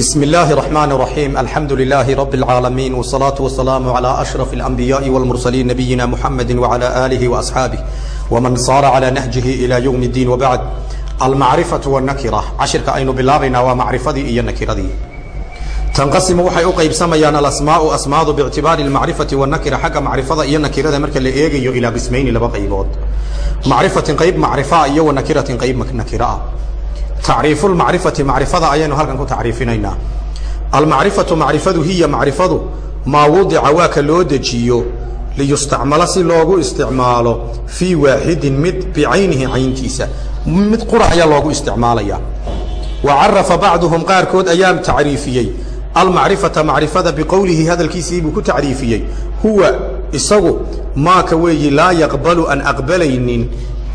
بسم الله الرحمن الرحيم الحمد لله رب العالمين والصلاة والسلام على أشرف الأنبياء والمرسلين نبينا محمد وعلى آله وأصحابه ومن صار على نهجه إلى يوم الدين وبعد المعرفة والنكرة عشرك أين بلابنا ومعرفة إيا النكرة دي تنقسم waxay u qaybsamayaan alasmaau asmaadu biictibaari almacrifati wanakira xagga macrifada iyo nakirada marka la eegayo ilaa qismayni laba qaybood macrifatin qayb macrifaa iyo wanakiratin qayb nakira ah tacriifu lmacrifati macrifada ayaynu halkan ku tacriifinaynaa. Almacrifatu macrifadu hiya macrifadu maa wudica waa ka loo dejiyo liyustacmala si loogu isticmaalo fii waaxidin mid bicaynihi cayntiisa. Mid qura ayaa loogu isticmaalaya. Wa carafa bacduhum qaarkood ayaa tacriifiyey. Almacrifata macrifada biqowlihi hadalkiisii buu ku tacriifiyey. Huwa isagu maaka weeyi laa yaqbalu an aqbalaynin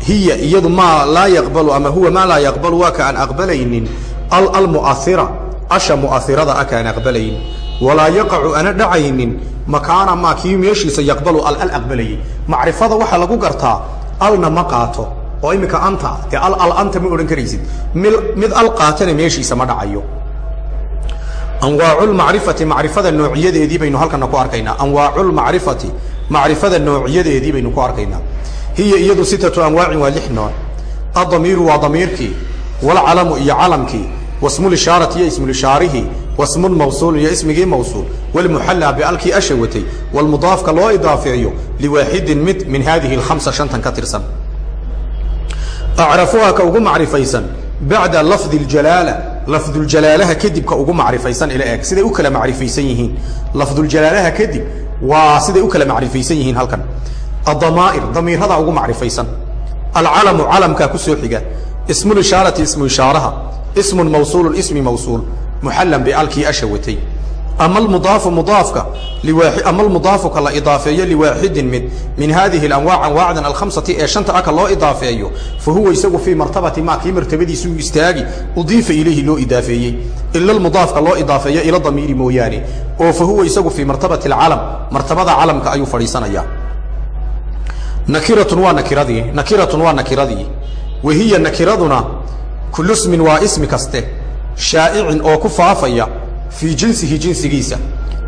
hiya iyadu maa laa yaqbalu ama huwa maa laa yaqbalu waa ka aan aqbalaynin. Almuaira asha muairada a kaan aqbalayn. Walaa yaqacu ana dhacaynin. Makaana maa kii meeshiisa yaqbalu al al aqbalayay. Macrifada waxaa lagu gartaa alna ma qaato. Oo iminka anta dee al al anta ma odhan karaysid. Mid mid al qaatana meeshiisa ma dhacayo. Anwaaculmacrifati macrifada noociyadeedii baynu halkana ku arkaynaa anwaaculmacrifati macrifada noociyadeedii baynu ku arkaynaa hiya iyadu sitatu anwaacin waa lix nooc. Adamiiru waa damiirkii walcalamu iyo calamkii wasmulishaarati iyo ismulishaarihii wasmun mawsuul iyo ismigii mawsuul walmuxallaa bialkii asha watay walmudaafka loo idaafeeyo liwaaxidin mid min haadihi alkhamsa shantan ka tirsan. Acrafuha ka ugu macrifaysan bacda lafdi ljalaala lafduljalaalaha kadib ka ugu macrifaysan ila eeg siday u kala macrifaysan yihiin. Lafduljalaalaha kadib waa siday u kala macrifaysan yihiin halkan adamaa'ir damiirada ugu macrifaysan alcalamu calamkaa ku soo xiga ismulishaarati ismu ishaaraha ismun mawsuulun ismi mawsuul muxallan bialkii asha watay ama almudaafu mudaafka ama almudaafu ka la idaafeeyo liwaaxidin mid min hadihi alanwaac anwaacdan alkhamsati ee shanta aka loo idaafeeyo fa huwa isagu fii martabati maa kii martabadiisuu istaagi udiifa ilayhi loo idaafeeyey ila almudaafka loo idaafeeyo ila damiiri mooyaane oo fa huwa isagu fii martabati alcalam martabada calamka ayuu fadhiisanaya nakiratun waa nakiradii nakiratun waa nakiradii wa hiya nakiraduna kullu smin waa ismi kaste. Shaa'icin oo ku faafaya fii jinsihi jinsigiisa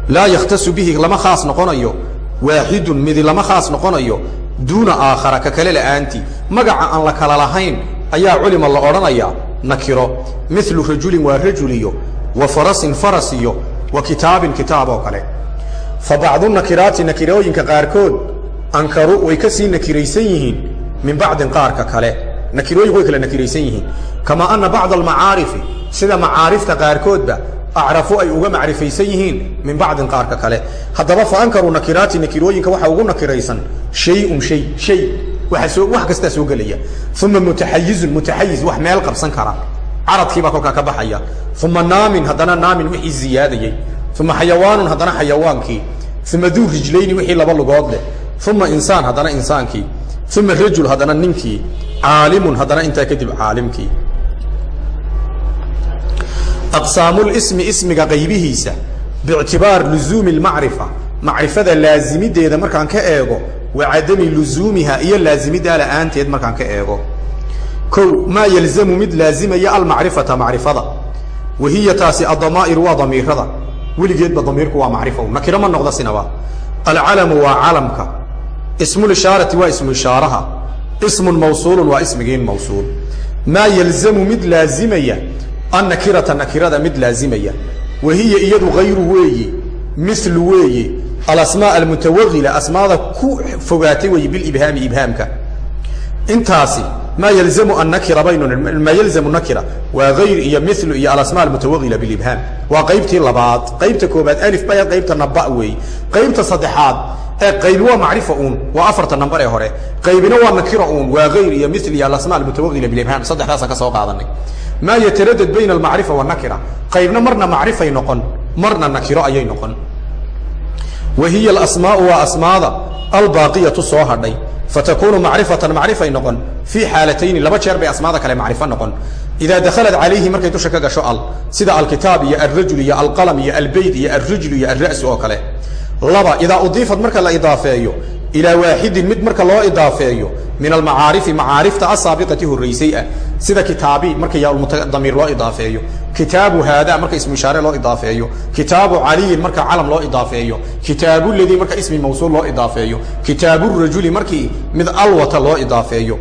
laa yakhtasu bihi lama khaas noqonayo. Waaxidun midi lama khaas noqonayo. Duuna aakhara ka kale la'aantii magaca aan la kala lahayn ayaa culima la odhanayaa nakiro. Milu rajulin waa rajul iyo wa farasin faras iyo wa kitaabin kitaab oo kale. Fa bacdu nakiraati nakirooyinka qaarkood ankaru way ka sii nakiraysan yihiin min bacdin qaarka kale. Nakirooyinku way kala nakiraysan yihiin. Kamaa ana bacda almacaarifi sida macaarifta qaarkoodba acrafu ay uga macrifaysan yihiin min bacdin qaarka kale. Haddaba fa ankaruu nakiraati nakirooyinka waxaa ugu nakiraysan shayun shay shay wax kastaa soo gelaya. Uma mutaxayizun mutaxayiz wax meel qabsan kara. Caradkiibaa kolkaa ka baxaya. Uma naamin haddana naamin wixii ziyaadayey uma xayawaanun haddana xayawaankii. Uma duu rijlayni wixii laba lugood leh uma insaan haddana insaankii uma rajul haddana ninkii caalimun haddana intaa kadib caalimkii aqsaamulismi ismiga qaybihiisa biictibaar luzuumi lmacrifa macrifada laazimideeda markaan ka eego wa luzuumiha iyo laazimidaa la'aanteed markaan ka eego kow maa yalzamu mid laazimaya almacrifata macrifada wa hiya taasi addamaa'iru waa damiirada weligeedba damiirku waa macrifa nakiro ma noqda alcalamu waa calamka ismulishaarati waa ismu ishaaraha. Ismun mawsuulun waa ismigiin mawsuul. Maa yalzamu mid laazimaya annakirata nakirada mid laazimaya. Wa iyadu hayru weeye milu weeye alasmaa almutawagila asmaada ku fogaatay weeye bilibhaami ibhaamka. Intaasi maa yalzamu annakira baynu maa yalzamu nakira waa hayr iyo milu iyo alasmaa almutawagila bilibhaam. Waa qaybtii labaad. Qaybta koobaad alif baya qaybta naba weeye qaybta saddexaad qaybi waa macrifa uun. Waa afarta nambar ee hore. Qaybina waa nakira uun. Waa hayr iyo mil iyo alasmaa almutawagila bilibhaam saddexdaasaan ka soo qaadanay. Maa yataradad bayna almacrifa wanakira qaybna marna macrifay noqon. Marna nakiro ayay noqon. Wa hiya alasmaau waa asmaada albaaqiyatu soo hadhay. Fatakunu macrifatan macrifay noqon. Fii xaalatayni laba jeer bay asmaada kale macrifo noqon. Idaa dakhalat calayhi markay dusha ka gasho al sida alkitaab iyo alrajul iyo alqalam iyo albeyd iyo alrijlu iyo alra'su oo kale laba idaa udiifat marka la idaafeeyo ilaa waaxidin mid marka loo idaafeeyo min almacaarifi macaarifta asaabiqati horraysay ah sida kitaabi marka yaalmutadamiir loo idaafeeyo kitaabu haada marka ismu ishaare loo idaafeeyo kitaabu caliyin marka calam loo idaafeeyo kitaabu ladii marka ismi mawsuul loo idaafeeyo kitaabu rajuli markii mid alwata loo idaafeeyo.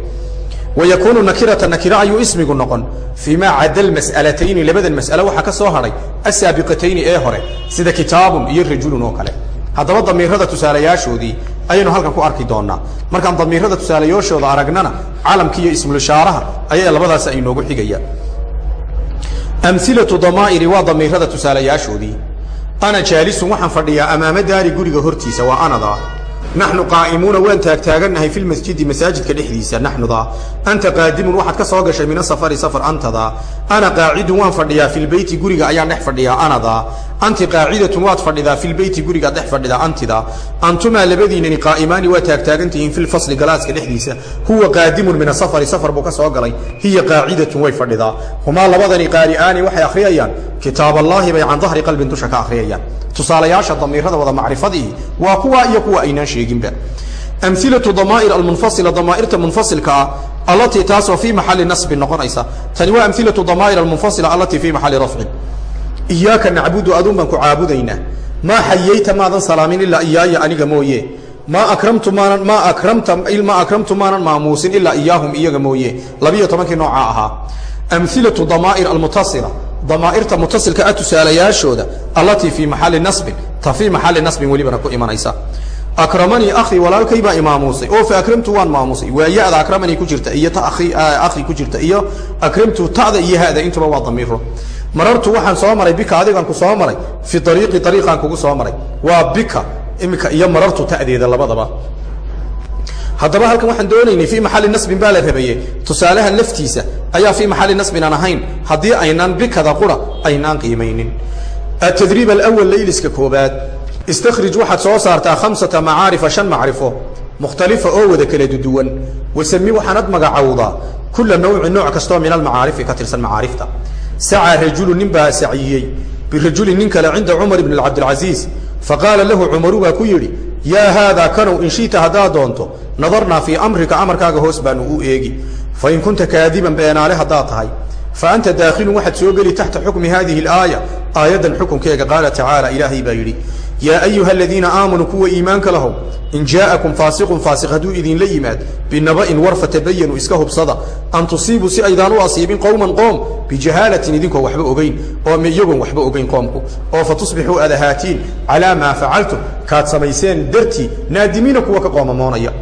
Wykunu nakirata nakira ayuu ismigu noqon. Fii ma cada lmas'alatayni labadan mas'ale waxaa ka soo hadhay asaabiqatayni ee hore sida kitaabun iyo rajulun oo kale haddaba damiirada tusaalayaashoodii ayaynu halkan ku arki doonaa markaan damiirada tusaalayaashooda aragnana calamki iyo ismulishaaraha ayaa labadaas ay noogu xigayaan amilatu damaa'iri waa damiirada tusaalayaashoodii. Ana jaalisun waxaan fadhiyaa amaama daari guriga hortiisa waa anada. Naxnu qaa'imuuna waan taagtaagannahay fi lmasjidi masaajidka dhexdiisa naxnuda. Anta qaadimun waxaad ka soo gashay min asafari safar antada. Ana qaacidun waan fadhiyaa fi lbeyti guriga ayaan dhex fadhiyaa anada anti qaacidatun waad fadhidaa fi lbeyti gurigaad dhex fadhidaa antida. Antumaa labadiinani qaa'imaani waa taagtaagantihiin fi lfasli galaaska dhexdiisa. Huwa qaadimun min asafari safar buu ka soo galay. Hiya qaacidatun way fadhidaa. Humaa labadani qaari'aani waxay akhriyayaan. Kitaab allaahi bay can dahri qalbin dusha ka akhriyayaan. Tusaalayaasha damiirada wada macrifadii waa kuwa iyo kuwa aynaan sheeginba. Amilatu damaa'ir almunfasila damaairta munfasilka ah allatii taasoo fii maxali nasbin noqonaysa. Tani waa amilatu damaa'ir almunfasila allatii fii maxali rafcin iyaaka nacbudu adun baan ku caabudaynaa. Maa xayayta maadan salaamin ilaa iyaaya aniga mooye. Maa akramtu maanan maa akramta maa akramtu maanan maamuusin ilaa iyaahum iyaga mooye. Labiyo tobankii noocaa ahaa. Amilatu damaa'ir almutasila damaairta mutasilka a tusaalayaashooda allatii fii maxali nasbin ta fii maxali nasbin welibana ku imanaysa. Akramanii akhi walaalkay baa imaamuusay. Oo fa akramtu waan maamuusay. Waa akramanii ku jirta iyo ta akhi ku jirta iyo akramtu ta'da iyo hada intuba waa damiiro marartu waxaan soo maray bika adigaan ku soo maray fi ariiqi ariiqaan kugu soo maray. Waa bika imika iyo marartu ta'deeda labadaba. Haddaba halkan waxaan doonaynay fii maxali nasbin baa la rabaye tusaalahan laftiisa ayaa fii maxali nasbin aan ahayn. Haddii aynaan bikada qura aynaan qiimaynin. Atadriib alawal layliska koobaad istakhrij waxaad soo saartaa khamsata macaarifa shan macrifo mukhtalifa oo wada kala duduwan wasami waxaanad magacowdaa. Kula nawci nooc kastoo min almacaarifi ka tirsan macaarifta sacaa rajulu nin baa saciyey birajuli nin kale cinda cumar bn cabdilcasiis faqaala lahu cumaru baa ku yidhi yaa haadaa kanow in shiita haddaad doonto nadarnaa fii amrika amarkaaga hoos baanu u eegi fain kunta kaadiban beenaale haddaad tahay fa anta daakhilun waxaad soo geli taxta xukmi hadihi alaaya aayaddan xukunkeega qaala tacaala ilaahay baa yidhi yaa ayuha aladiina aamanuu kuwa iimaanka lahow in jaa'akum faasiqun faasiq hadduu idinla yimaad binaba'in war fatabayanuu iska hubsada an tusiibuu si aydaan u asiibin qowman qoom bijahaalatin idinkoo waxba ogeyn oo iyagoon waxba ogeyn qoomku oo fa tusbixuu aad ahaatiin calaa maa facaltum kaad samayseen dartii naadimiina kuwa ka qoomamoonaya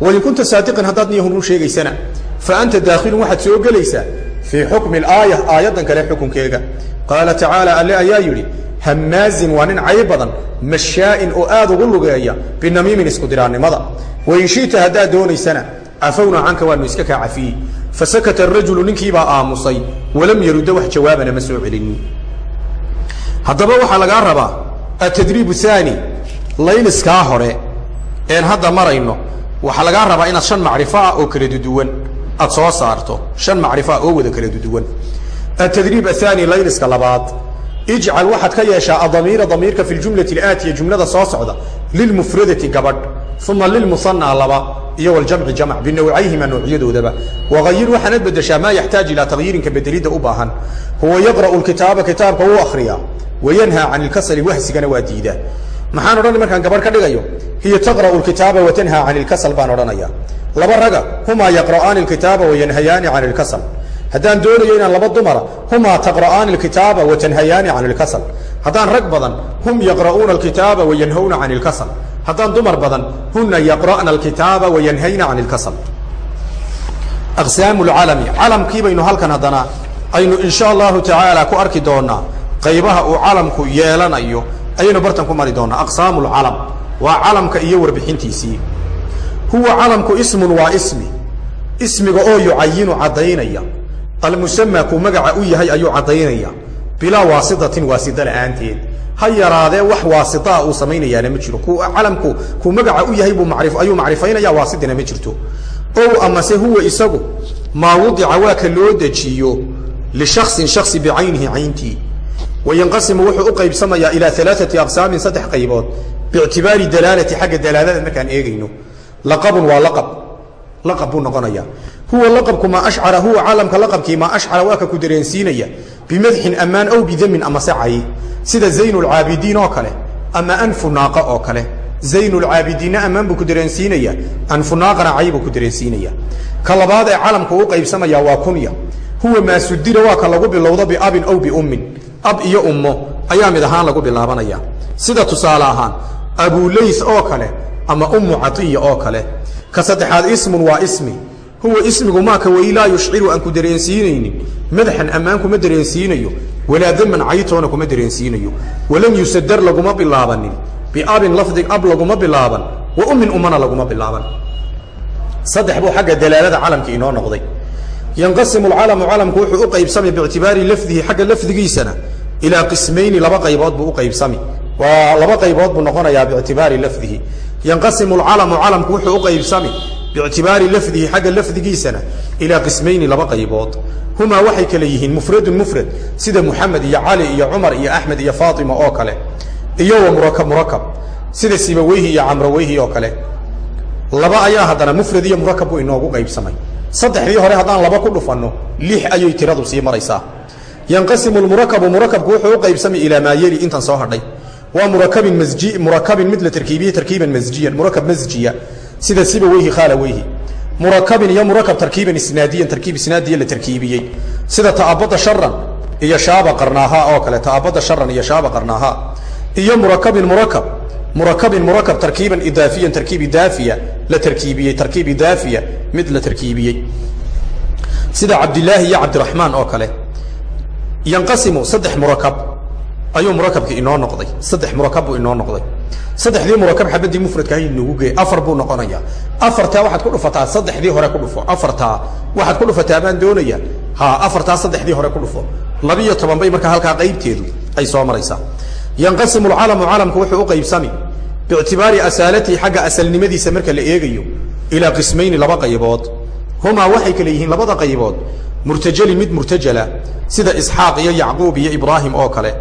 wain kunta saadiqan haddaad niyahun run sheegaysana fa anta daakhilun waxaad soo gelaysaa fii xukmi alaaya aayaddan kale xukunkeega. Qaala tacaala alle ayaa yidhi hamaazin waa nin cay badan mashaa'in oo aad ugu lugeeya binamiimin isku diraannimada wain shi'ta haddaad doonaysana cafowna canka waanu iska kaa cafiyey. Fasakata arajulu ninkiibaa aamusay walam yarudda wax jawaabana ma soo celinin haddaba waxaa lagaa rabaa atadriib haani layliskaa hore. Een hadda marayno waxaa lagaa rabaa inaad shan macrifo ah oo kala duduwan aad soo saarto shan macrifo ah oo wada kala duduwan atadriib ahaani layliska labaad ijcal waxaad ka yeeshaa adamiira damiirka fi ljumlati alaatiya jumlada soo socda lilmufradati gabadh uma lilmusanaa laba iyo waljamci jamc binawcayhima noocyadoodaba wagayir waxaanad bedeshaa maa yaxtaaj ilaa tagyiirinka bedelidda u baahan. Huwa yaqra'u lkitaaba kitaabka wuu akriyaa wayanhaa can ilkasali wahsigana waa diidaa maxaan odhanay markaan gabadh ka dhigayo? Hiya taqra'u lkitaaba watanhaa can ilkasal baan odhanaya laba raga humaa yaqra'aani lkitaaba wayanhayaani can ilkasal haddaan doonayo inaan laba dumara humaa taqra'aani alkitaaba watanhayaani can ilkasal haddaan rag badan hum yaqra'uuna alkitaaba wayanhawna can ilkasal haddaan dumar badan huna yaqra'na alkitaaba wayanhayna can ilkasal aqsaamu lcalami calamkii baynu halkan haddana aynu in allahu tacaala ku arki doonaa qaybaha uu calamku yeelanayo ayaynu bartan ku mari doonaa aqsaamu lcalam waa calamka iyo warbixintiisii. Huwa calamku ismun waa ismi. Ismiga oo yucayinu caddaynaya almusamaa kuu magaca u yahay ayuu caddaynaya. Bilaa waasitatin waasita la'aanteed. Ha yaraadee wax waasitaa uu samaynayaana ma jiro. Ku calamku kuu magaca u yahay ayuu macrifaynaya waasidina ma jirto. Ow amase huwa isagu maa wudica waa loo dejiyo lishaksin shaksi bicaynihi cayntii. Wayanqasimu wuxuu u qaybsamayaa ilaa alaaati aqsaamin saddex qaybood. Biictibaari dalaalati xagga dalaalada markaan eegayno. Laqabun waa laqab. Laqab buu noqonaya huwa laqabku maa ashcara huwa caalamka laqabkii maa ashcara waa ka ku dareensiinaya. Bimadxin ammaan ow bidamin ama secay sida zaynulcaabidiin oo kale ama anfunaaqa oo kale. Zaynulcaabidiinna ammaan buu ku dareensiinaya anfunaaqana cay buu ku dareensiinaya. Ka labaad ee calamku u qaybsamaya waa kunya. Huwa maa sudira waa ka lagu bilowdo biabin ow biummin ab iyo ummo ayaa mid ahaan lagu bilaabanaya. Sida tusaale ahaan abulays oo kale ama ummu catiya oo kale. Ka saddexaad ismun waa ismi huwa ismigu maaka way laa yushciru aan ku dareensiinaynin madaxan ammaan kuma dareensiinayo. Walaa daman caytoona kuma dareensiinayo. Walam yusadar laguma bilaabanin. Biabin lafdig ab laguma bilaaban. Wa ummin ummana laguma bilaaban. Saddex buu xagga dalaalada calamka inoo noqday. Yanqasimu alcalamu calamku wuxuu u qaybsami biictibaari lafdihi xagga lafdigiisana ilaa qismayni laba qaybood buu u qaybsami. Waa laba qaybood buu noqonayaa biictibaari lafdihi. Yanqasimu alcalamu calamku wuxuu u qaybsami biictibaari lafdihi xagga lafdigiisana ilaa qismayni laba qaybood. Humaa waxay kale yihiin mufradun mufrad sida muxamed iyo cali iyo cumar iyo axmed iyo faatima oo kale iyo murakab murakab sida sibaweyhi iyo camraweyhi oo kale. Laba ayaa haddana mufrad iyo murakab buu inoogu qaybsamay. Saddexdii hore haddaan laba ku dhufanno lix ayay tiradu sii maraysaa. Yanqasimu lmurakabu murakabku wuxuu u qaybsamay ilaa maa yeli intan soo hadhay. Waa murakabin masji murakabin mid la tarkiibiyey tarkiiban masjiyan murakab masjiya sida sibaweyhi khaalaweyhi murakabin iyo murakab tarkiiban isnaadiyan tarkiib isnaadiya la tarkiibiyey. Sida ta'abada sharan iyo shaaba qarnaaha oo kale ta'abada sharan iyo shaaba qarnaaha. Iyo murakabin murakab murakabin murakab tarkiiban idaafiyan tarkiib idaafiya la tarkiibiyey tarkiib idaafiya mid la tarkiibiyey. Sida cabdilaahi iyo cabdiraxmaan oo kale. Yanqasimu saddex murakab ayuu murakabki inoo noqday. Saddex murakab buu inoo noqday. Saddexdii murakab xabadii mufradka hay noogu geey afar buu noqonaya. Afartaa waxaad ku dhufataa saddexdii hore ku dhufo. Afartaa waxaad ku dhufataa baan doonaya. Ha afartaa saddexdii hore ku dhufo. Labiyo toban bay markaa halkaa qaybteedu ay soo maraysaa. Yanqasimu alcalamu calamku wuxuu u qaybsami. Biictibaari asaalatihi xagga asalnimadiisa marka la eegayo ilaa qismayni laba qaybood. Humaa waxay kale yihiin labada qaybood. Murtajalin mid murtajala sida isxaaq iyo yacquub iyo ibraahim oo kale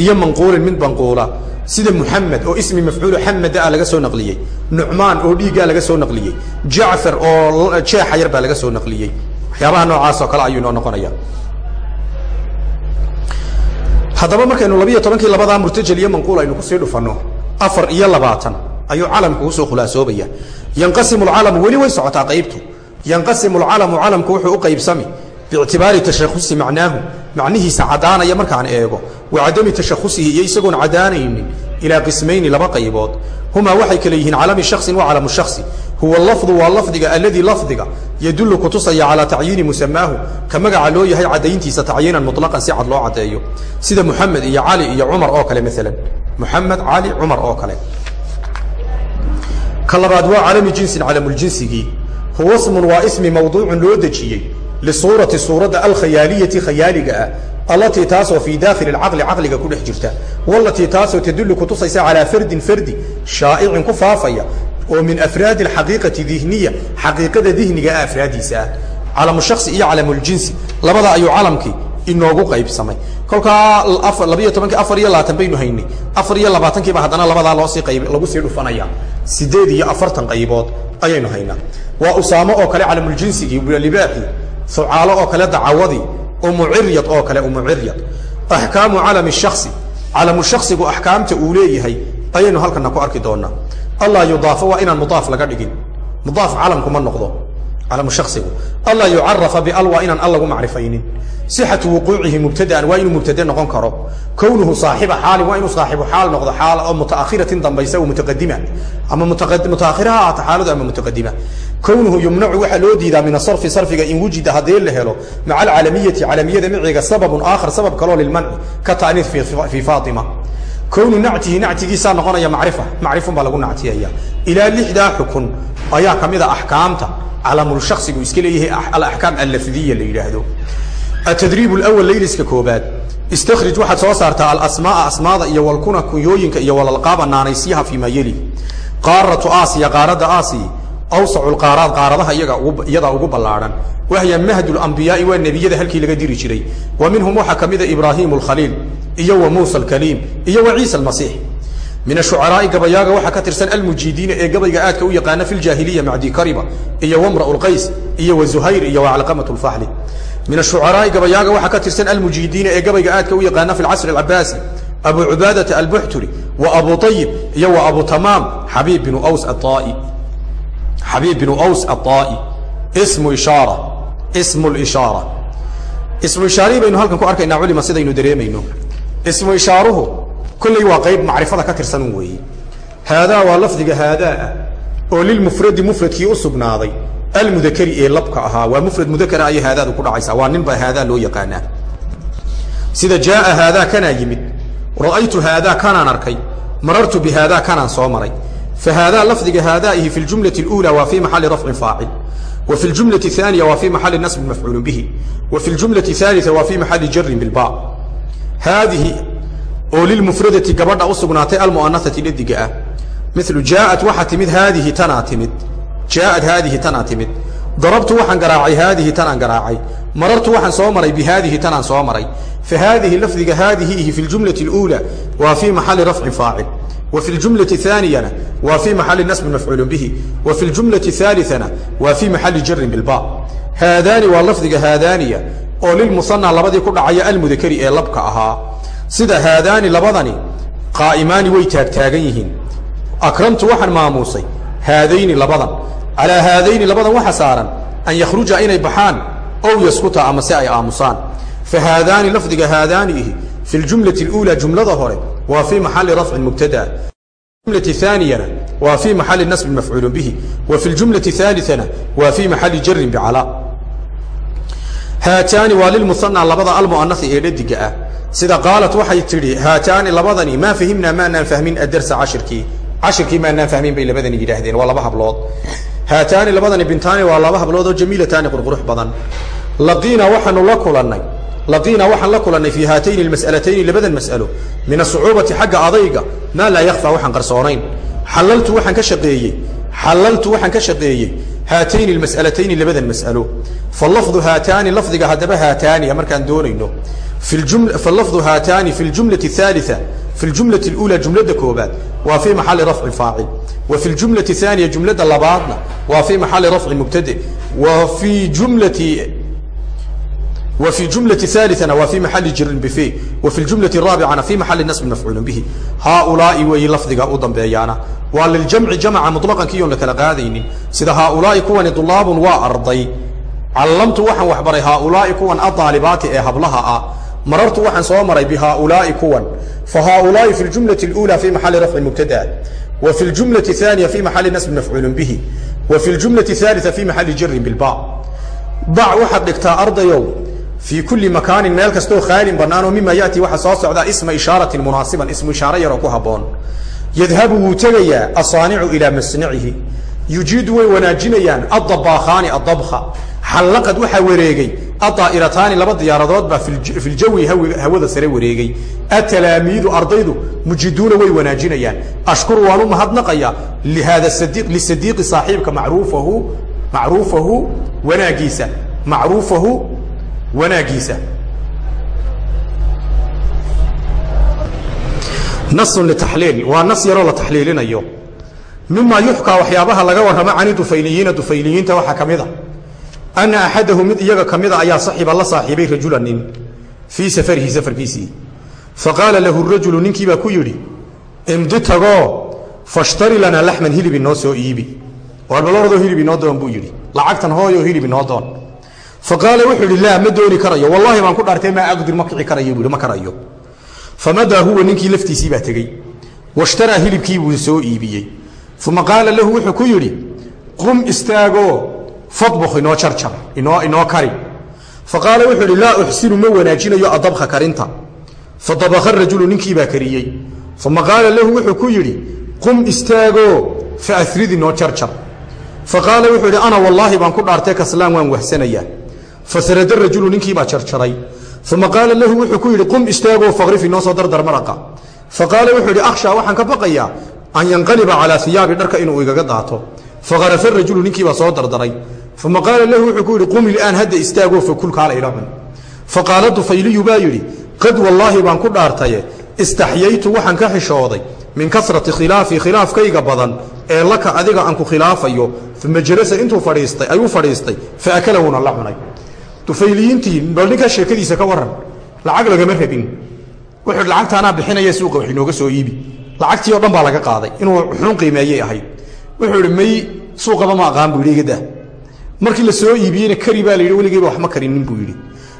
iyo manquulin mid manquula. Sida muxamed oo ismi mafcuulu xamada ah laga soo naqliyey. Nucmaan oo dhiiggaa laga soo naqliyey. Jacfar oo jeexa yar baa laga soo naqliyey. Waxyaabaha noocaas oo kale ayuu inoo noqonaya haddaba markaynu labiiyo tobankii labadaa murtajal iyo manquul aynu ku sii dhufanno afar iyo labaatan ayuu calamku u soo khulaasoobaya yanqasimu alcalamu weli way socotaa qaybtu. Yanqasimu alcalamu calamku wuxuu u qaybsami biictibaari tashakusi macnaahu macnihiisa caddaanaya markaan eego wa cadami tashakusihi iyo isagoon caddaanaynin ilaa qismayni laba qaybood. Humaa waxay kale yihiin calami shaksin wa calamu shaksi huwa lafdu waa lafdiga alladii lafdiga yadullu kutusaya calaa tacyiini musamaahu ka magaca loo yahay caddayntiisa tacyiinan muطlaqan si cad loo caddeeyo. Sida muxamed iyo cali iyo cumar oo kale maalan muxamed cali cumar oo kale. Ka labaad waa calami jinsin calamuljinsigii huwa smun waa ismi mawduucun loo dejiyey lisuurati suuradda alkhayaaliyati khayaaliga ah allatii taasoo fii daakhili caqli ku dhex jirta walatii taasoo tadullu kutusaysa calaa fardin fardi shaa'icin ku faafaya oo min afraadi alxaqiiqati dihniya xaqiiqada dihniga ah afraadiisa ah calamu shaksi iyo labada ayuu calamkii inoogu qaybsamay kolkaa labiiyo tobankii baynu haynay afar iyo labaatankiiba haddana labadaa loosii qayb lagu sii dhufanaya sideed iyo afartan qaybood ayaynu haynaa waa usaamo oo kale calamuljinsigii libaaxi sucaalo oo kale dacawadii umuciryad oo kale umuciryad axkaamu calami shaksi calamu shaksigu axkaamta uu leeyahay ayaynu halkana ku arki doonaa. Allah yudaafo waa inaan mudaaf laga dhigin. Mudaaf calamku ma noqdo. Calamu shaksigu allah yucarafa bial waa inaan al lagu macrifaynin. Sixatu wuquucihi mubtadaan waa inuu mubtade noqon karo. Kownuhu saaxiba xaalin waa inuu saaxibu xaal noqdo. Xaal oo mutaakhiratin dambaysa oo mutaqadima ama mutaakhira ha ahaato xaaladu ama mutaqadima kownuhu yumnacu waxaa loo diidaa min asarfi sarfiga in wujida haddii la helo maca alcalamiyati calamiyada maciga sababun aakhar sabab kaloo lilmanci ka ta'niif fii faatima. Kownu nactihi nactigiisaa noqonaya macrifa macrifun baa lagu nactiyaya. Ilaa lixdaa xukun ayaa ka mid a axkaamta calamul shaksigu iska leeyahay alaxkaam allafdiya la yidhaahdo. Atadriib lawal layliska koobaad istakhrij waxaad soo saartaa alasmaaa asmaada iyo walkuna kunyooyinka iyo walalqaaba naanaysyaha fii maa yeli qaaratu aasiya qaaradda aasiya awsacu lqaaraad qaaradaha iyadaa ugu ballaadhan wahya mahdu lambiyaai waa nebiyada halkii laga diri jiray. Wa minhum waxaa ka mida ibraahiim alkhaliil iyo wa muusa alkaliim iyo wa ciisa almasiix. Min ashucaraai gabayaaga waxaa ka tirsan almujiidiina ee gabayga aadka u yaqaana fi ljaahiliya macdi kariba iyo wamra'u lqays iyo wa zuhayr iyo wa calqamat lfaxli min ashucaraai gabayaaga waxaa ka tirsan almujiidiina ee gabayga aadka u yaqaana fi lcasri alcabaasi abu cubaadata albuxturi wa abu ayib iyo wa abu tamaam xabiib binu ws aai xabiib binu ws aطaa'i ismu ishaara ismu lishaara ismu ishaarihii baynu halkan ku arkaynaa culima sidaynu dareemayno. Ismu ishaaruhu kolley waa qayb macrifada ka tirsan weeye haadaa waa lafdiga haadaah oo lilmufradi mufradkii u sugnaaday. Almudakari ee labka ahaa. Waa mufrad mudakara ayay haadaadu ku dhacaysaa. Waa nin baa haadaa loo yaqaanaa. Sida jaaa haadaa kanaa yimid. Ra'aytu haadaa kanaan arkay. Marartu bi haadaa kanaan soo maray fa haadaa lafdiga haadaa'ihi fi ljumlati اluulى waa fii maxali rafcin faacil wa fi ljumlati اثaaniya waa fii maxali nasbin mafcuulin bihi wa fi ljumlati الثaaliثa waa fii maxali jarin bilba haadihi oo lilmufradati gabadha u sugnaatay almu'anasati dhadiga ah milu jaaءat waxaa timid haadihi tanaa timid jaaءat haadihi tanaa timid darabtu waxaan garaacay haadihi tanaan garaacay marartu waxaan soo maray bihaadihi tanaan soo maray fa haadihi lafdiga haadihiihi fi ljumlati اluulى waa fii maxali rafcin faacil wa fi ljumlati الثaaniyana waa fii maxali nasbin mafcuulin bihi wa fi ljumlati الثaaliثana waa fii maxali jarin bilba haadaani waa lafdiga haadaaniya oo lilmusanaa labadii ku dhacaya almudakari ee labka ahaa sida haadaani labadani qaa'imaani way taagtaagan yihiin akramtu waxaan maamuusay haadayni labadan calaa haadayni labadan waxa saaran an yakhruja inay baxaan ow yaskuta ama se ay aamusaan fa haadaani lafdiga haadaaniihi fi ljumlati اluulى jumlada hore waa fii maxali rafcin mubtada. Jumla aaniyana waa fii maxali nasbin mafcuulun bihi. Wa fi ljumlai aaliana waa fii maxali jarin bicala haataani waa lilmuana labada almu'anasi ee dhadiga ah. Sida qaalat waxay tidhi haataani labadani maa fahimnaa maanaan fahmin addarsa cashirkii cashirkii maanaan fahmin bay labadani yidhaahdeen waa laba hablood. Haataani labadani bintaani waa laba hablood oo jamiilataani qurqurux badan. Laqiinaa waxaanu la kulannay laqiinaa waxaan la kulanay fii haatayni almas'alatayn labadan mas'alo min asucuubati xagga adayga maa laa yakfaa waxaan qarsoonayn. Xalaltu waxaan ka shaqeeyey xalaltu waxaan ka shaqeeyey haatayni almas'alatayni labadan mas'alo. Falafdu haataani lafdiga haddaba haataaniya markaan doonayno. Falafdu haataani fi ljumlai haalia fi ljumlai اlأuulaa jumladda koobaad waa fii maxali rafci faacil. Wa fi ljumlai haaniya jumladda labaadna waa fii maxali rafci mubtade wa fii jumlai و في جملة ثالثna waa في محل jirin bfe و في الجuملة الرaaبعana في محaل نصب مفعuuل bه haaؤuلaaءi weeye lafdiga u dambeeyaana waa liljamci jamca muطلqankii oon la kala qaadaynin sida haaؤuلaaءi kuwani طulaabun waa arday callamtu waxaan waxbaray haaؤuلaaءi kuwan aطaalibaati ee hablaha ah marartu waxaan soo maray bhaaؤuلaaءi kuwan fahaaؤuلaaءi في الجuملة الأولى في محaلi رفع مبتدأ و في الجuملة الثانية في محaلi نصب مفعuuل bه و في الجuملة الثالثة في محaلi jri بالباء ضع waxaad dhigtaa ardayow fii kulli makaanin meel kastoo khaalin bannaan oo mima yaati waxaa soo socdaa isma ishaaratin munaasiban ismu ishaaro yaroo ku habboon. Yadhabu wuu tegayaa asaanicu ilaa masnacihi. Yujiidu way wanaajinayaan addabaakhaani addabkha. Xallaqad waxaa wareegay adaa'irataani laba diyaaradood baa hawada sare wareegay. Atalaamiidu ardaydu mujiduuna way wanaajinayaan. Ashkuru waan u mahadnaqayaa. Lihaada sadiiq lisadiiqi saaxiibka macruufahu macruufahu wanaagiisa macruufahu wanaagiisa. Nasun litaxliil waa nas yaroo la taxliilinayo. Mima yuxkaa waxyaabaha laga warramo cani dufayliyiina dufayliyiinta waxaa ka mid a. Ana axadahu mid iyaga ka mida ayaa saxiba la saaxiibay rajula nin fii safarihi safarkiisii. Faqaala lahu rajulu ninkiibaa ku yidhi imdi tagoo fashtari lanaa laxman hilib inoo soo iibi. Warbalordoo hilib inoo doon buu yidhi. Lacagtan hooyoo hilib inoo doon faqaala wuxuu idhi laa ma dooni karayo. Wallahi baan ku dhaartay maa aqdir ma kici karayo buu ma karayo. Famadaa huwa ninkii laftiisii baa tegey. Washtaraa hilibkii buu soo iibiyey. Uma qaala lahu wuxuu ku yidhi qum istaagoo fadbuk inoo jarjar inoo inoo kari. Faqaala wuxuu idhi laa uxsinu ma wanaajinayo adabka karinta. Fadabaka rajulu ninkii baa kariyey. Uma qaala lahu wuxuu ku yidhi qum istaagoo faasrid inoo jarjar faqaala wuxuu idhi ana wallaahi baan ku dhaartay kaslaan waan wahsanayaa fasarada rajulu ninkii baa jarjaray uma qaala lahu wuxuu ku yidhi qum istaagoo faqrif inoo soo dardar maraqa faqaala wuxuu idhi akhshaa waxaan ka baqayaa an yanqaliba calaa iyaabi dharka inuu igaga daato faqarafa rajulu ninkii baa soo dardaray uma qaala lahu wuxuu ku yidhi qum ilaan hadda istaagoo fakul kaala ila cun faqaala dufayliyu baa yidhi qad wallaahi baan ku dhaartaye istaxyaytu waxaan ka xishooday min kasrati khilaafii khilaafkayga badan ee laka adiga aan ku khilaafayo uma jalasa intuu fadhiistay ayuu fadhiistay faakala wuuna la cunay tufayliyiintii bal ninkaa sheekadiisa ka waran lacag lagama rabin. Wuxuu lacagtaanaa bixinaya suuqa wax inooga soo iibi. Lacagtii oo dhan baa laga qaaday inuu xun qiimeeyey ahayd wuxuu ihi may suuqaba ma aqaan buu yidhi igadaa markii la soo iibiyeyna kari baa la yidhi weligeyba wax karinin buu yidhi.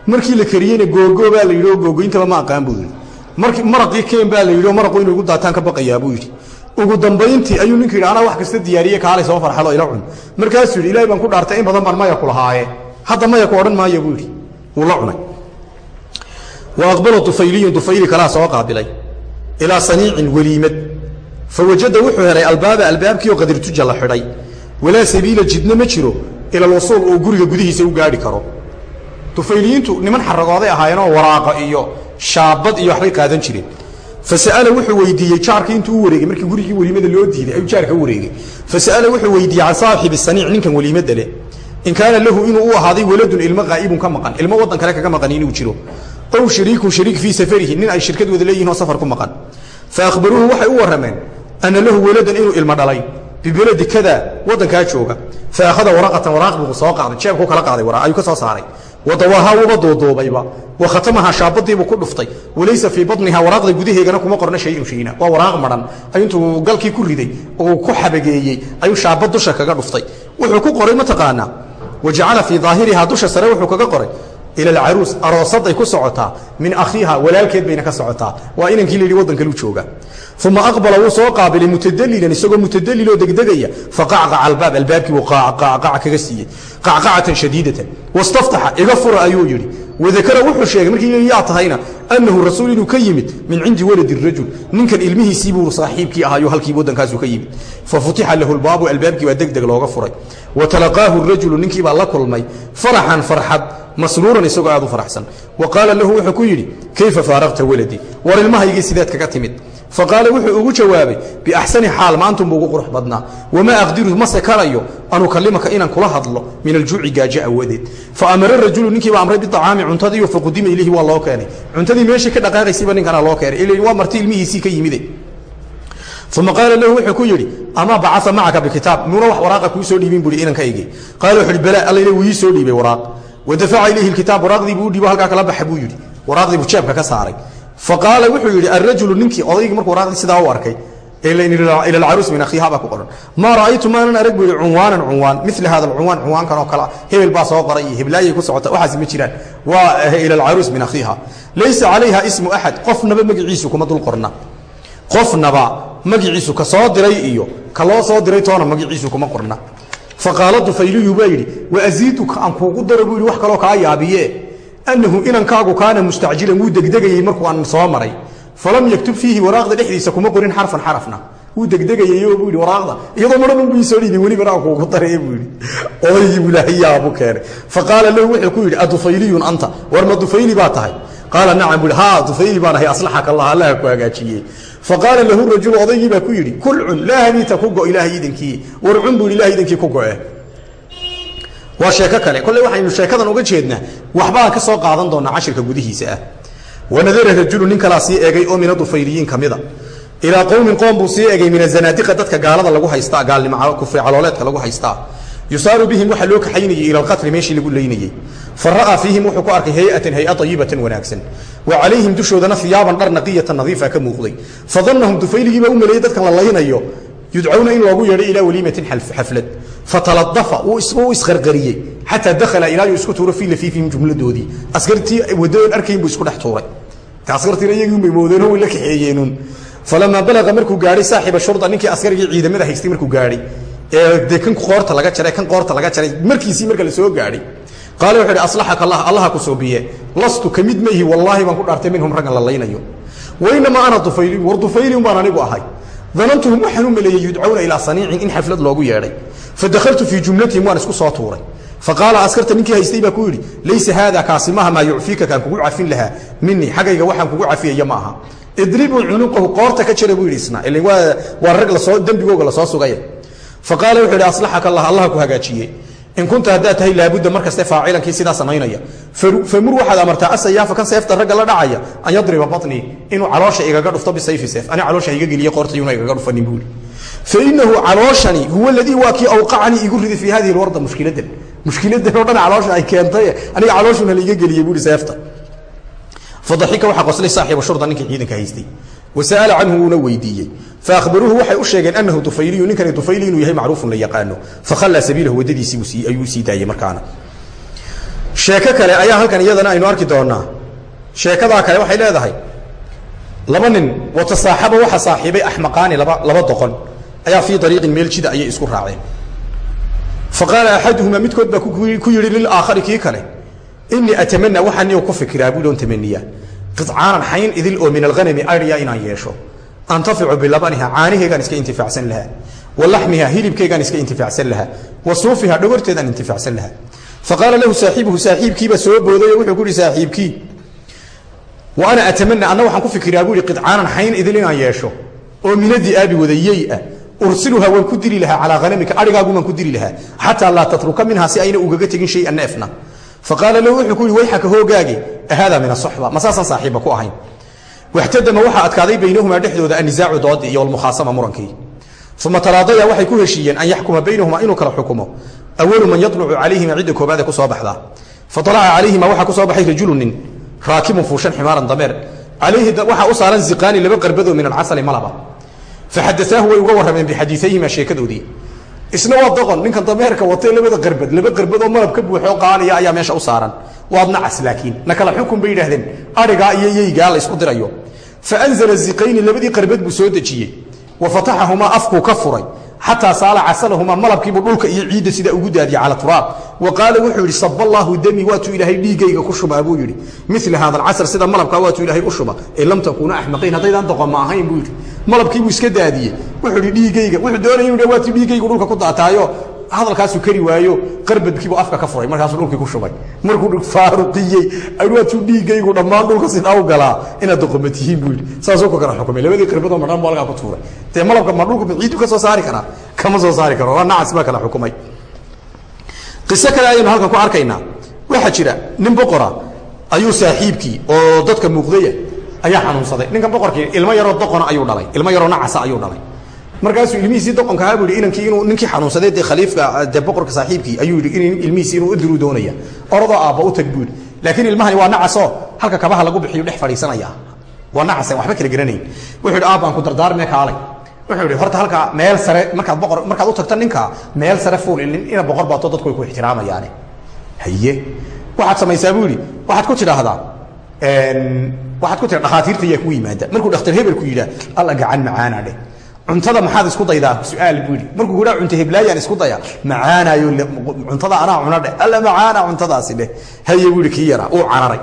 Markii la kariyeyna googo baa la yidhi oo googoyntaba ma aqaan buu yidhi. Markii maraqii keen baa la yidhi oo maraqu inuu igu daataan ka baqayaa buu yidhi. Ugu dambayntii ayuu ninku yidhi anaa wax kasta diyaariye kaalay soo farxalo ila cun. Markaasuu yidhi ilahay baan ku dhaartay in badan baan maya ku hadda maya ku odhan maayo buu yidhi. Wuu la cunay. Wa aqbala tufayliyun tufayli kalaa soo qaabilay ilaa saniicin weliimad. Fa wajada wuxuu helay albaaba albaabkii oo qadirtuja la xidhay. Walaa sabiila jidna ma jiro. Ila alwasuul uu guriga gudihiisa u gaadhi karo. Tufayliyiintu niman xaragooday ahaayeenoo waraaqa iyo shaabad iyo waxbay qaadan jireen. Fasa'ala wuxuu weydiiyey jaarkii intuu u wareegay. Markii gurigii weliimada loo diiday ayuu jaarka u wareegay. Fasa'ala wuxuu weydiiyey can saaxibi saniic ninkan weliimada leh in kaana lahu inuu u ahaaday waladun ilmo qaa'ibun ka maqan. Ilmo waddan kale kaga maqan inuu jiro. Ow shariikun shariik fii safarihi. Nin ay shirkad wada leeyihiin oo safar ku maqan. Fa akhbaruuhu waxay u warrameen ana lahu waladan inuu ilmo dhalay. Bibaladi kada waddankaa jooga. Fa akhada waraqatan waraaq buu soo qaaday. Jeebkuu kala qaaday waraaq ayuu ka soo saaray. Wadawaaha wuba duuduubayba wa khatamaha shaabadiibuu ku dhuftay. Walaysa fii badniha waraaqda gudaheegana kuma qorna shayun shayna waa waraaq madhan. Intuu galkii ku riday uu ku xabageeyey ayuu shaabad dusha kaga dhuftay. Wuxuu ku qoray mataqaanaa wajacala fii daahirihaa dusha sare wuxuu kaga qoray ila alcaruus aroosaday ku socotaa min akhiiha walaalkeed bayna ka socotaa. Waa inankii la yidhi waddan kaluu jooga. Uma aqbala wuu soo qaabilay mutadalilan isagoo mutadaliloo degdegaya. Faqacqaca albaab albaabkii buu qacqaca kaga siiyey qacqacatan shadiidatan. Wastaftaxa iga fura ayuu yidhi wadakara wuxuu sheegay markii yaa tahayna annahu rasuul inuu ka yimid min cindi waladi rajul. Ninkan ilmihiisii buu saaxiibkii ahaayo halkii waddankaasu ka yimid. Fafutixa lahu lbaabu albaabkii baa degdeg looga furay. Wa talaqaahu rajulu ninkii baa la kulmay faraxan farxad masruuran isagoo aad u faraxsan. Wa qaala lahu wuxuu ku yidhi kayfa faaraqta waladii war ilmahaygii sideed kaga timid. Faqaala wuxuu ugu jawaabay biaxsani xaal maantunbu ugu qurux badnaa. Wamaa aqdiru mase karayo an ukalimaka inaan kula hadlo min aljuuci gaajo awadeed. Faamara rajulu ninkiiba amray biacaami cuntadiiyo faqudima ilayhi waa loo keenay. Cuntadii meeshii ka dhaqaaqaysiiba ninkana loo keenay. Il waa marti ilmihiisii ka yimide uma qaala lahu wuxuu ku yidhi amaa bacaa macaka bikitaab. Muuna wax waraaqa kuu soo dhiibin buui inankaygi qaala wuxu uhi bala alla wuu ii soo dhiibay waraaq wadafaca ilayhi kitaab waraaqdii buu u dhiibo halkaa kala baxa buu yidhi waraaqdii buu jeebka ka saaray faqaala wuxuu yidhi arajulu ninkii odaygii markuu waraaqdii sidaa u arkay ila alcaruus min akhiiha baa ku qoran maa ra'aytu maanan arag buu cunwaanan cunwaan mila hada alcunwaan cunwaankan oo kale hebel baa soo qoray iyo heblaayay ku socota waxaasi ma jiraan waa ila alcaruus min akhiiha laysa calayha ismu axad qofnaba magiciisu kuma dul qorna qofnaba magiciisu ka soo diray iyo ka loo soo diray toona magiciisu kuma qorna faqaala dufayliyu baa yidhi waaziiduka aan kuugu daro buu yidhi wax kaloo kaa yaabiye. Annahu inankaagu kaana mustacjilan wuu degdegayey markuu aan soo maray. Falam yaktub fiihi waraaqda dhexdiisa kuma qorin xarfan xarafna. Wuu degdegayayo buu yidhi waraaqda. Iyadoo madhaban buu isoo dhiibay welibana aan kuugu daray buu yidhi. Odaygii buu ilaahayaabu keenay. Faqaala lahu wuxuu ku yidhi adufayliyun anta? War ma dufayli baa tahay. Qaala nacam buu yidhi haa dufayli baan ahay aslaxaka allah allaha ku hagaajiyey faqaala lahu rajulu odaygii baa ku yidhi kul cun laa haniita ku go ilaahay idinkii. War cun buu ilahay idinkii ku go'e waa sheeko kale. Kolley waxaynu sheekadan uga jeednaa waxbaan ka soo qaadan doonaa cashirka gudihiisa ah. Wanadara rajulu nin kalaa sii egay oo mina dufayliyiin ka mida. Ilaa qowmin qoom buu sii egay min azanaadiqa dadka gaalada lagu haystaa gaalnimo kufri lagu haystaa yusaaru bihim waxaa loo kaxaynayey ila alqatli meeshii lagu leynayey fa ra'aa fiihim wuxuu ku arkay hay'atan hay'a ayibatan wanaagsan wa calayhim dushoodana hiyaaban dhar naqiyatan nadiifa ka muuqday fadannahum dufayligiibaa u maleeyey dadkan la laynayo yudcawna in loogu yeedhay ilaa waliimatin xaflad fataladafa wuu isqarqariyey xataa dakhala ilaa yuu isku tuuro fii lafiifihim jumladoodii askartii wadadoon arkayn buu isku dhex tuuray askartiina iyagii bay moodeenoo way la kaxeeyeenuun falamaa balaqa markuu gaadhay saaxiba shurda ninkii ee dee kan qoorta laga jaray kan qoorta laga jaray markiisii marka la soo gaadhay qaala wuxuu idhi aslaxaka allah allaha ku soobiye lastu ka mid maihi wallaahi baan ku dhaartay minhum raggan la laynayo. Wainamaa ana dufayli war dufayli baan anigu ahay. Danantuhum waxaan u maleeyey yudcawna ilaa saniicin in xaflad loogu yeedhay. Fadahaltu fii jumlatihim waan isku soo tuuray. Faqaala askarta ninkii haystay baa ku yidhi laysa haada kaasi maaha maa yucfiika kaan kugu cafin lahaa. Minii xaggayga waxaan kugu cafiyaya ma aha. Idribuu cunuqahu qoorta ka jara buu yidhi isna. Ila waa rag la soo dembigooga la soo sugaya faqaala wuxuu yidhi aslaxaka allah allaha ku hagaajiye in kunta haddaad tahay laabudda mar kaste faacilankii sidaa samaynaya. Famur waxaad amartaa asayaafa kan seefta ragga la dhacaya an yadriba batnii inuu caloosha igaga dhufto bisayfi seef. Ani caloosha iga geliye qoortayuna igaga dhufanin buuri fainahu calooshani huwa ladii waa kii awqacanii igu riday fii hadihi lwarda mushkiladan. Mushkiladan oo dhan caloosha ay keentay. Aniga calooshuna laiga geliyey buuhi seefta. Fadaxika waxaa qoslay saaxiiba shurda ninkii ciidanka haystay wasa'ala canhu wuuna weydiiyey faahbaruuhu waxay u sheegeen anahu dufayliyu ninkani dufayli inuu yahay macruufun la yaqaano fakhallaa sabiilahu waddadiisii ayuu sii daayey markaana sheeko kale ayaa halkan iyadana aynu arki doonaa sheekadaa kale waxay leedahay laba nin watasaaxaba waxa saaxiibay axmaqaani laba laba doqon ayaa fii ariiqin meel jida ayay isku raaceen faqaala axaduhumaa midkood baa ku yidhi lilaakhari kii kale inii atamana waxaan niu ku fikiraa buu oon tamaniyaa qicaanan xayn idil oo min alhanami ariya inaan yeesho antaficu bilabaniha caanihaygaan iska intifaacsan lahaa wa laxmiha hilibkaygaan iska intifaacsan lahaa wa suufiha dhogorteedaan intifaacsan lahaa faqaala lahu saaxiibuhu saaxiibkiiba soo booday oo wuxuu ku yihi saaxiibkii wa ana atamana anna waxaan ku fikiraa buu yihi qicaanan xayn idil inaan yeesho oo minadii aabi wadayey ah ursiluha waan ku diri lahaa calaa hanamika arigaagumaan ku diri lahaa xataa laa tatruka minha si ayna ugaga tegin shay neefna faqaala lahu wuxuu ku yihi wayxaka hoogaage ahaada min asoxba ma saasaan saaxiibba ku ahayn waxtadama waxaa adkaaday baynahumaa dhexdooda annisaacu doodii iyo almukhaasama murankii uma taraadaya waxay ku heshiiyeen an yaxkuma baynahumaa inuu kala xukumo awalu man yadlucu calayhima cidda koobaade ku soo baxdaa faalaca calayhima waxaa ku soo baxay rajulu nin raakibun fuushan ximaaran dameer calayhi waxaa u saaran ziqaani laba qarbadoo min alcasali malaba faxadaaahu way uga warrameen bixadiiayhima sheekadoodii isna waa doqon ninkan dameerka watee labada qarbad laba qarbad oo malab ka buuxo qaaliya ayaa meesha u saaran. Waad nacas laakiin na kala xukun bay yidhaahdeen. Arigaa iyo yeygaa la isku dirayo. Faanzala ziqayni labadii qarbad buu soo dejiyey. Wa fataxahumaa afkuu ka furay xataa saala casalahumaa malabkiibuu dhulka iyo ciidda sidaa ugu daadiyey cala turaab wa qaala wuxuu yidhi sab allaahu dami waatuu ilaahay dhiigayga ku shubaa buu yidhi. Mila haada alcasr sida malabkaa waatuu ilaahay u shuba. In lam takuuna axmaqiin haddaydaan doqon ma ahayn buu yidhi. Malabkiibuu iska daadiyey. Wuxuu yidhi dhiigayga wuxuu doonaya inu waatuu dhiigaygu dhulka ku daataayo hadalkaasuu kari waayo qarbadkiibuu afka ka furay markaasuu dhulkii ku shubay. Markuu faaruqiyey waatuu dhiigaygu dhammaan dhulka sidaa u galaa inaad doqoma tihiin buu yidhi. Saasuu ku kala xukumay. Labadii qarbadoo madhan buu halkaa ku tuuray. Dee malabka ma dhulka ciidu ka soo saari karaa? Kama soo saari karo. Waa nacas baa kala xukumay. Qiso kale ayaynu halkan ku arkaynaa. Waxaa jira nin boqora ayuu saaxiibkii oo dadka muuqdaya ayaa xanuunsaday. Ninkan boqorkii ilmo yaroo doqona ayuu dhalay ilmo yaroo nacasa ayuu dhalay markaasuu ilmihiisii doqonkahaa buu yidhi inankii inuu ninkii xanuunsaday dee khaliifka dee boqorka saaxiibkii ayuu yidhi in ilmihiisii inuu udiru doonaya. Orodoo aabba u tag buu laakiin ilmahani waa nacasoo halka kabaha lagu bixiyo dhex fadhiisanaya. Waa nacasen waxba kala garanayn. Wuxuu yidhi aabbaan ku dardaarmee kaalay wuxuu yidhi horta halkaa meel sare markaad boqor markaad u tagta ninka meel sare fuul ina boqor baato dadku way ku ixtiraamayaane. Haye waxaad samaysaa buu yidhi. Waxaad ku tidhaahdaa waxaad ku tidha dhakhaatiirta ayaa ku yimaada. Markuu dhakhtar hebel ku yidhaa alla gacan macaana dheh cuntada maxaad isku daydaa? Su'aal buu yidhi. Markuu kudhaa cunta heblaayaan isku daya macaanayo cuntada anaa cuna dheh alla macaana cuntadaasi dheh haye buu yidhi kii yaraa? Uu cararay.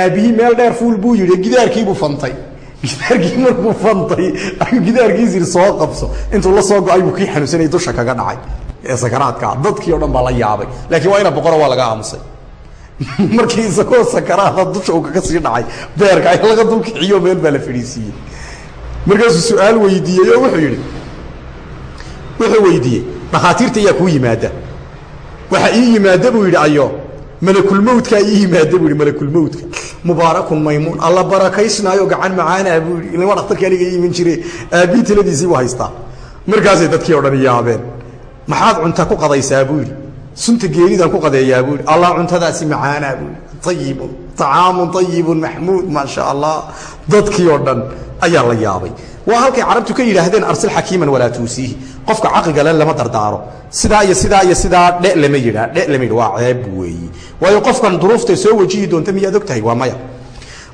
Aabbihii meel dheer fuul buu yidhi gidaarkiibuu fantay. Gidaarkii markuu fantay ayuu gidaarkiis yidhi soo qabso. Intuu la soo go'ay buu kii xanuunsanayay dusha kaga dhacay ee sakaraadkaa dadkii o dhan baa la yaabay. Laakiin waa ina boqoro waa laga aamusay. Markii isagoo sakaraada dusha uu kaga sii dhacay beerka ay laga dulkiciyo meel baa la fadhiisiiyey markaasuu su'aal weydiiyey oo wuxuu yidhi wuxuu weydiiyey dhakhaatiirta ayaa kuu yimaada. Waxa ii yimaada buu yidhi ayo malakulmowtkaa ii yimaada buu yidhi malakulmowtka mubaarakun maymuun alla barakaysnaayo gacan macaanaa buu yidhi ilma dhakhtarka aniga iiman jire aabbii taladiisii buu haystaa. Markaasay dadkii o dhan yaabeen maxaad cunta ku qadaysaa? buu yidhi. Sunta geeridaan ku qadeeyaa? buu yidhi. Allah cuntadaasi macaanaa buu yidhi. Ayibun طacaamun ayibun maxmuud maa sha allah dadkii oo dhan ayaa la yaabay waa halkay carabtu ka yidhaahdeen arsil xakiiman walaa tuusiihi qofka caqliga le lama dardaaro sidaa iyo sidaa iyo sidaa dhe lama yidhaa dhe lama yidha waa ceeb weeyi waayo qofkan duruuftay soo wajihi doonta miyaad og tahay waa maya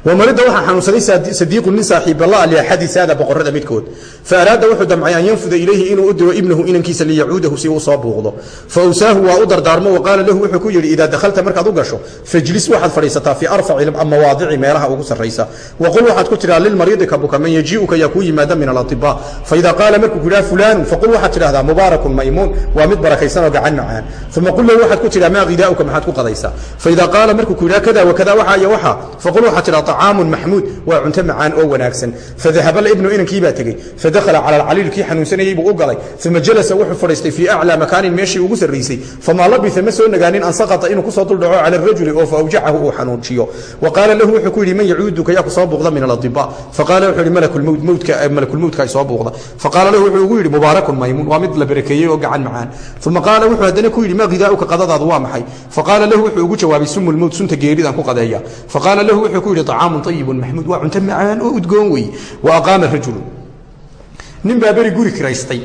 wamarida waxaa xanuunsaday sadiiqu nin saaxiiballa liaxadi saada boqorada midkood. Faaraada wuxuu damcay an yanfuda ilayhi inuu u diro ibnahu inankiisa liyacuudahu si uu soo buuqdo. Faawsaahu waa u dardaarmo waqaala lahu wuxuu ku yidhi idaa dakhalta markaad u gasho fajlis waxaad fadhiisataa fii arfaci mawaadici meelaha ugu sarraysa. Waqul waxaad ku tidhaha lilmariidi ka buka man yajiiuka yaa kuu yimaada min alatiba faida qaala markuu ku yidhaha fulaanu faqul waxaad tidhahdaa mubaarakun maymuun waa mid barakaysan oo gacan macaan uma qul lahu waxaad ku tidhaha maa ghidaauka maxaad ku qadaysaa. Faida qaala markuu ku yidhaha kada wakada waxa iyo waxa. Faqul waxaad tidhaha طacaamun maxmuud waa cunto macaan oo wanaagsan fadahaba ibnu inankiibaa tegey fadakhala cala alcaliil kii xanuunsanayey buu u galay uma jalasa wuxuu fadhiistay fii aclaa makaanin meeshii ugu sarraysay famaa labisa ma soo nagaanin an saqata inuu ku soo duldhaco cala arajuli oo faawjacahu uu xanuujiyo wa qaala lahu wuxuu ku yidhi man yacuuduka yaa ku soo buuqda min aladiba faqaala wuxuu yidhi malakulmowt mowtka malakulmowtka ay soo buuqda faqaala lahu wuxuu ugu yidhi mubaarakun maymuun waa mid la barakeeyey oo gacan macaan uma qaala wuxuu haddana ku yidhi ma hidaauka qadadaadu waa maxay faqaala lahu wuxuu ugu jawaabay sumu lmowt sunta geeridaan ku qadeeya faqaala lahu wuxuu ku yidhi طacaamun طayibun maxmuud waa cunto macaan oo udgoon weeye wa aqaama rajulu. nin baa beri guri kiraystay.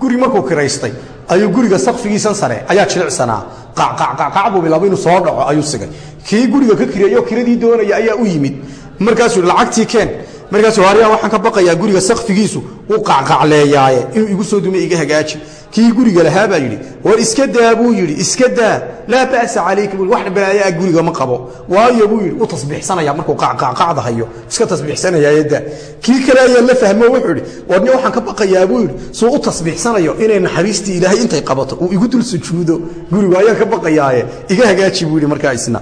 Guri markuu kiraystay ayuu guriga sakfigiisan sare ayaa jilicsanaa qacqacqac buu bilaabo inuu soo dhaco ayuu sigay kii guriga ka kireeyo kiradii doonaya ayaa u yimid. Markaasuu lacagtii keen. Markaasuu haryaa waxaan ka baqayaa guriga sakfigiisu uu qacqacleeyaaye inuu igu soo iga hagaaji kii guriga lahaa baa yidhi war iska daa buu yidhi iska daa laa ba'sa calayka buu wax balaayaa guriga ma qabo. Waayo buu yidhi u tasbiixsanaya markuu qacqacqacda hayo iska tasbiixsanayaaye daa kii kale ayaa la fahmo wuxuu yidhi warni waxaan ka baqayaa buu yidhi suu u tasbiixsanayo inay naxariistii ilaahay intay qabato uu igu dul sujuudo guriga ayaan ka baqayaaye iga hagaaji buu yidhi markaa isna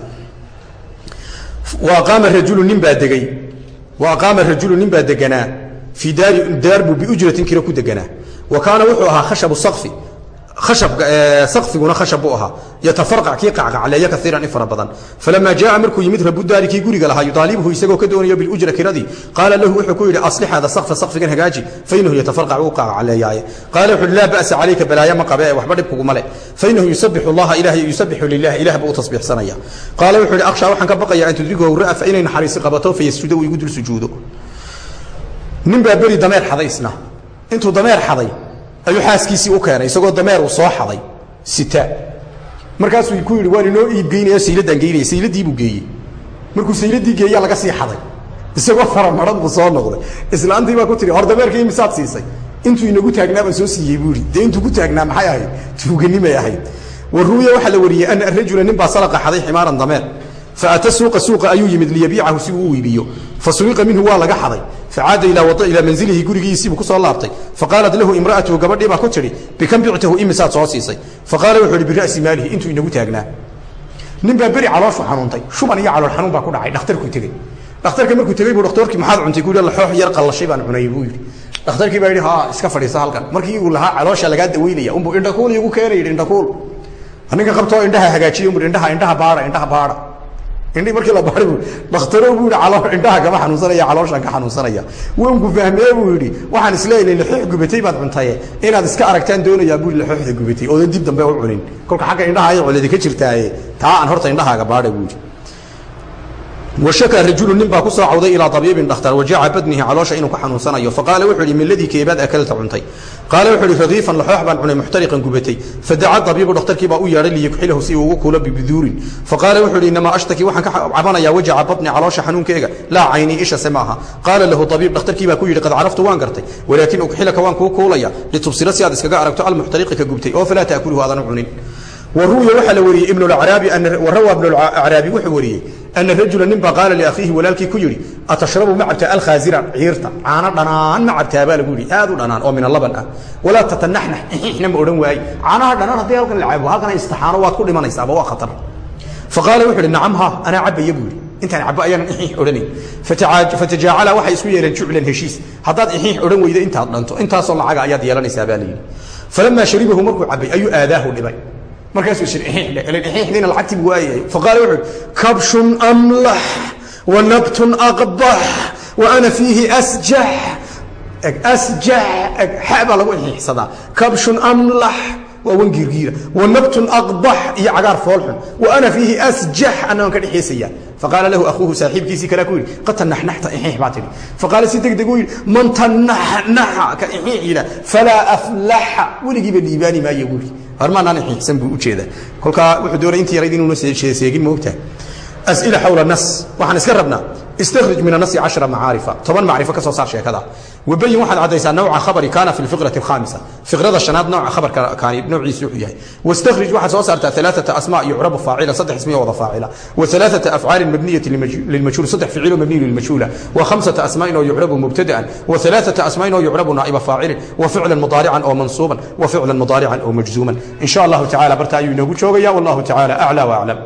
wa aqaama rajulu nin baa degey wa aqaama rajulu nin baa deganaa. Fii daari daar buu biujratin kiro ku deganaa wa kaana wuxuu ahaa khashabu sakfi sakfiguna khashab buu ahaa. Yatafarqac kii qacqacleeya kaiiran in fara badan. Falamaa jaaa markuu yimid rabudaari kii guriga lahaa yudaalibuhu isagoo ka doonayo bilujra kiradii. Qaala lahu wuxuu ku yidhi aslix hada sakfa sakfigan hagaaji fainahu yatafarqac wuu qacqacleeyaaye qaala wuxu laa ba'sa calayka balaayo ma qabe waxba dhib kuguma le fainahu yusabixu allaha ilahay yusabixu lilah ilah buu u tasbiixsanaya. Qaala wuxuu yidhi akhshaa waxaan ka baqaya an tudrigahu ra'fa inay naxariisi qabato fayasjuda uu igu dul sujuudo. Nin baa beri dameer xaday isna intuu dameer xaday ayuu xaaskiisii u keenay isagoo dameer uu soo xaday sita. Markaasuu ku yidhi waan inoo iibgeynaya sayladaan geynaya sayladii buu geeyey. Markuu sayladii geeyaa laga sii xaday. Isagoo faramaran buu soo noqday. Islaantii baa ku tihi hor dameerkii misaad siisay? Intuu inagu taagnaa baan soo siiyey buu yidhi. Dee intuu ku taagnaa maxay ahayd? Tuuganimay ahayd. Wa waxaa la wariyey ana rajula nin baa salaqa xaday ximaaran dameer. Faata suuqa suuqa ayuu yimid liyabiicahu si uu u iibiyo. Fasuiqa minhu waa laga xaday facaada ilaa manzilihi gurigiisiibuu ku soo laabtay. faqaalat lahu imraatuhu gabadhii baa ku tidhi bikam bictahu imisaad soo siisay faqaala wuxuu ihi bira'si maalihi intuu inagu taagnaa nin baa beri calooshu xanuuntay shuban iyo calool xanuun baa ku dhacay. dhakhtarkuu tegey dhakhtarka markuu tegey buu dhakhtarkii maxaad cuntay ku laxoox yar qallashay baan cunay buu yidhi dhakhtarkii baa yidhi haa iska fadhiisa halkan markii uu lahaa caloosha lagaa daweynaya unbuu indhakuul igu keenay yidhi indhakuul ninka qabtoo indhaha hagaajiyo buu indhaha indhaha baara indhaha baara indhi markii la baari bu dakhtaro buu yidhi calo indhaha kama xanuunsanaya calooshaan ka xanuunsanaya. Wanku fahmee buu yidhi waxaan is leeyahay laxoox gubatay baad cuntaye. Inaad iska aragtaan doonayaa buu laxooxda gubatay oodan dib dambe u cunin. Kolka xagga indhaha ay coledi ka jirtaaye. Taa aan horta indhahaaga baadha buu yidhi. Washaka rajulu nin baa ku soo cawday ilaa abiibin dhakhtar wajaca badnihi caloosha inuu ka xanuunsanayo. Faqaala wuxuu ihi miladii qaala wuxuu ihi ragiifan laxoox baan cunay muxtariqan gubatay. Fadaca abiibu dhakhtarkii baa u yeedhay liyukxilahu si uu ugu kuulo bibiduurin faqaala wuxuu ihi inamaa ashtaki waxaan ka cabanayaa wajaca badni caloosha xanuunkeega. Laa caynii ishase maaha. Qaala lahu abiib dhakhtarkii baa ku yidhi qad caraftu waan gartay. Walaakin ukxilaka waan kuu kuulaya litubsira si aad iskaga aragto almuxtariqi ka gubtay. Oo falaa taakuluhu aadan cunin waruwiya waxaa la wariyey ibn acraabi warawa ibn acraabi wuxuu wariyey ana rajula nin baa qaala liakhiihi walaalkii ku yidhi atashrabu ma cabtaa alkhaazira ciirta caano dhanaan ma cabtaa baa lagu yidhi aad u dhanaan oo min alaban ah walaa tatanaxnax ixixna ma odhan waaye caanaha dhanaan haddii halkan la cabo halkan waad ku dhimanaysaaba waa khatar. Faqaala wuxu uhi nacam ha anaa cabaya buu yidhi intaan cabo ayaanan ixiix odhanayn. Fatajaacala waxay isku yeeleen juclan heshiis haddaad ixiix odhan weyda intaad dhanto intaasoo lacaga ayaad yeelanaysaa baa layidhi falamaa sharibahu markuu cabay ayuu aadaahu dhibay markaasuu is ixiixdiina lacagtii buu waayayay faqaala wuxuu kabshun amlax wa nabtun aqbax wa ana fiihi asjax asjax xa baa lagu ixiixsadaa kabshun amlax waa wan giirgiira wa nabtun aqbax iyo cagaar foolxun wa ana fiihi asjax annagaan ka dhexeysaya faqaala lahu akhuuhu saaxiibkiisii kalaa ku yidhi qad tanaxnaxta ixiix baa tidhi. Faqaala si deg deg uu yidhi man tanaxnaxa ka ixiix yidha falaa aflaxa weligiiba liibaani maayo buu yidhi hormaanaan ixiixsan buu u jeedaa kolkaa wuxuu doonay intii yarayd inuuna seegin moogtahay as'ila xawla nas waxaan iska rabnaa istakrij min anasi cashra macaarifa toban macrifo ka soo saar sheekada wabayin waxaad caddaysaa nawca khabari kaana fi lfiqrati alkhaamisa fiqrada shanaad nooca khabarka kaani noociisu wuxuu yahay wastakhrij waxaad soo saartaa alaaata asmaa yucrabu faacila saddex ismiya wada faacila wa alaaata afcaalin mabniyati lilmajhuul saddex ficilo mabniyu lilmajhuula wa khamsata asmaa'in oo yucrabu mubtada'an wa alaaata asmaa'in oo yucrabu naa'iba faacilin wa ficlan mudaarican oo mansuuban wa ficlan mudaarican oo majzuuman in sha allahu tacala barta ayuu inoogu joogaya wallahu tacala aclى waaclam